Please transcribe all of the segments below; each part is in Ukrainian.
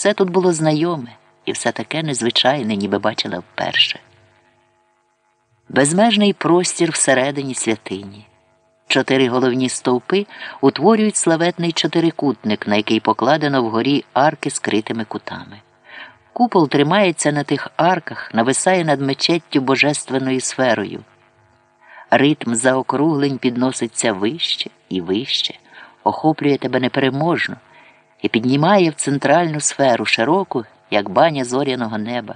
Все тут було знайоме і все таке незвичайне, ніби бачила вперше. Безмежний простір всередині святині. Чотири головні стовпи утворюють славетний чотирикутник, на який покладено вгорі арки з критими кутами. Купол тримається на тих арках, нависає над мечеттю божественною сферою. Ритм заокруглень підноситься вище і вище, охоплює тебе непереможно і піднімає в центральну сферу широку, як баня зоряного неба,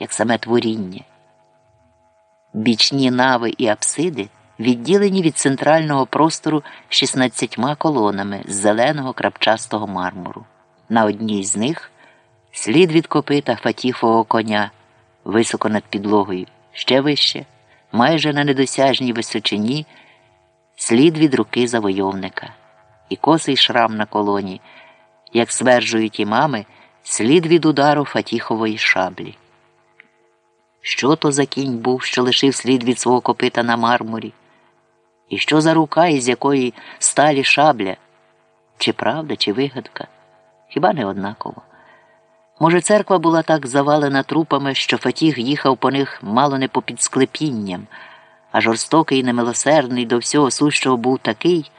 як саме творіння. Бічні нави і апсиди відділені від центрального простору 16 колонами з зеленого крапчастого мармуру. На одній з них слід від копита фатіфового коня високо над підлогою, ще вище, майже на недосяжній височині, слід від руки завойовника і косий шрам на колоні, як стверджують імами, слід від удару фатіхової шаблі. Що то за кінь був, що лишив слід від свого копита на мармурі? І що за рука, із якої сталі шабля? Чи правда, чи вигадка? Хіба не однаково? Може, церква була так завалена трупами, що Фатіг їхав по них мало не попід склепінням, а жорстокий і немилосердний до всього сущого був такий,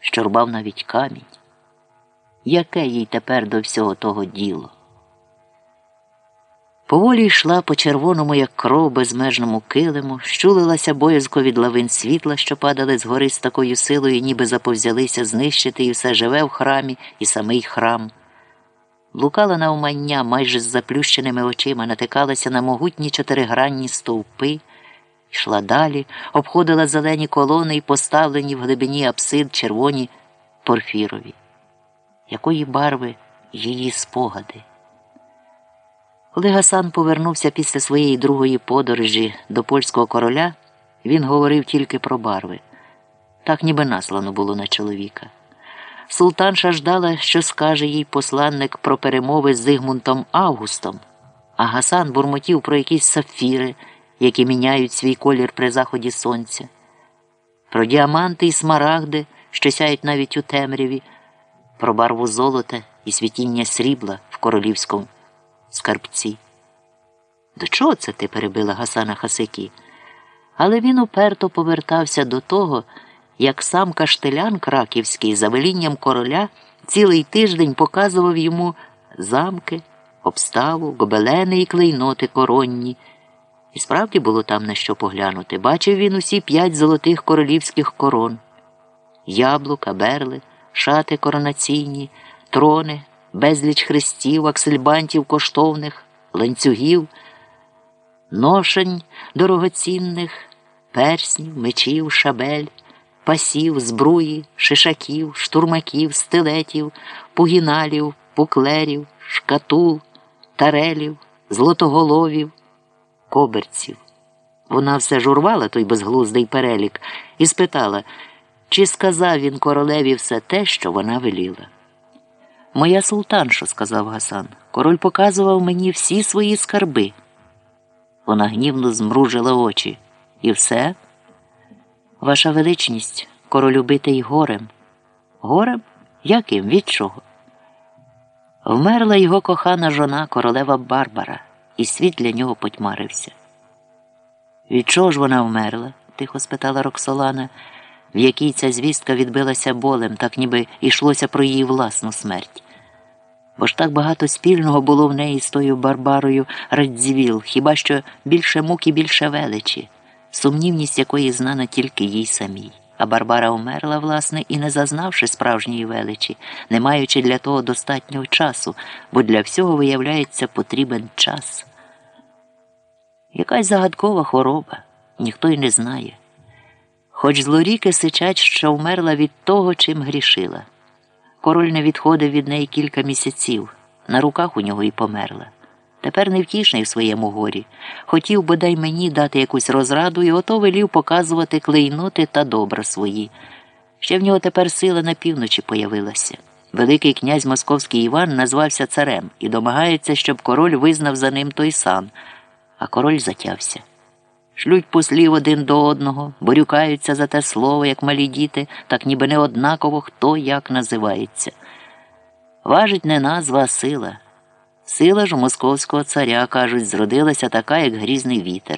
що рубав навіть камінь. Яке їй тепер до всього того діло? Поволі йшла по червоному, як кров безмежному килиму, щулилася боязко від лавин світла, що падали згори з такою силою, ніби заповзялися знищити і все живе в храмі, і самий храм. Блукала на умання майже з заплющеними очима, натикалася на могутні чотиригранні стовпи, йшла далі, обходила зелені колони і поставлені в глибині апсид червоні порфірові. Якої барви її спогади? Коли Гасан повернувся після своєї другої подорожі до польського короля, він говорив тільки про барви. Так ніби наслано було на чоловіка. Султанша ждала, що скаже їй посланник про перемови з Зигмунтом Августом, а Гасан бурмотів про якісь сафіри, які міняють свій колір при заході сонця, про діаманти і смарагди, що сяють навіть у темряві, про барву золота і світіння срібла в королівському скарбці. До чого це ти перебила Гасана Хасики? Але він уперто повертався до того, як сам каштелян краківський за велінням короля цілий тиждень показував йому замки, обставу, гобелени і клейноти коронні. І справді було там на що поглянути. Бачив він усі п'ять золотих королівських корон яблука, берли, шати коронаційні, трони, безліч хрестів, аксельбантів коштовних, ланцюгів, ношень дорогоцінних, перснів, мечів, шабель, пасів, збруї, шишаків, штурмаків, стилетів, пугіналів, пуклерів, шкатул, тарелів, злотоголовів, коберців. Вона все журвала той безглуздий перелік і спитала, чи сказав він королеві все те, що вона веліла. Моя султаншо, сказав Гасан, король показував мені всі свої скарби. Вона гнівно змружила очі. І все? Ваша величність, король убитий горем. Горем? Яким? Від чого? Вмерла його кохана жона королева Барбара, і світ для нього потьмарився. Від чого ж вона вмерла? тихо спитала Роксолана в якій ця звістка відбилася болем, так ніби йшлося про її власну смерть. Бо ж так багато спільного було в неї з тою Барбарою Радзівіл, хіба що більше мук і більше величі, сумнівність якої знана тільки їй самій. А Барбара умерла, власне, і не зазнавши справжньої величі, не маючи для того достатнього часу, бо для всього, виявляється, потрібен час. Якась загадкова хвороба, ніхто й не знає хоч злоріки сичать, що вмерла від того, чим грішила. Король не відходив від неї кілька місяців, на руках у нього і померла. Тепер невтішний в своєму горі. Хотів бодай мені дати якусь розраду і ото велів показувати клейноти та добра свої. Ще в нього тепер сила на півночі появилася. Великий князь Московський Іван назвався царем і домагається, щоб король визнав за ним той сан, а король затявся шлють послів один до одного, борюкаються за те слово, як малі діти, так ніби не однаково хто як називається. Важить не назва, а сила. Сила ж у московського царя, кажуть, зродилася така, як грізний вітер.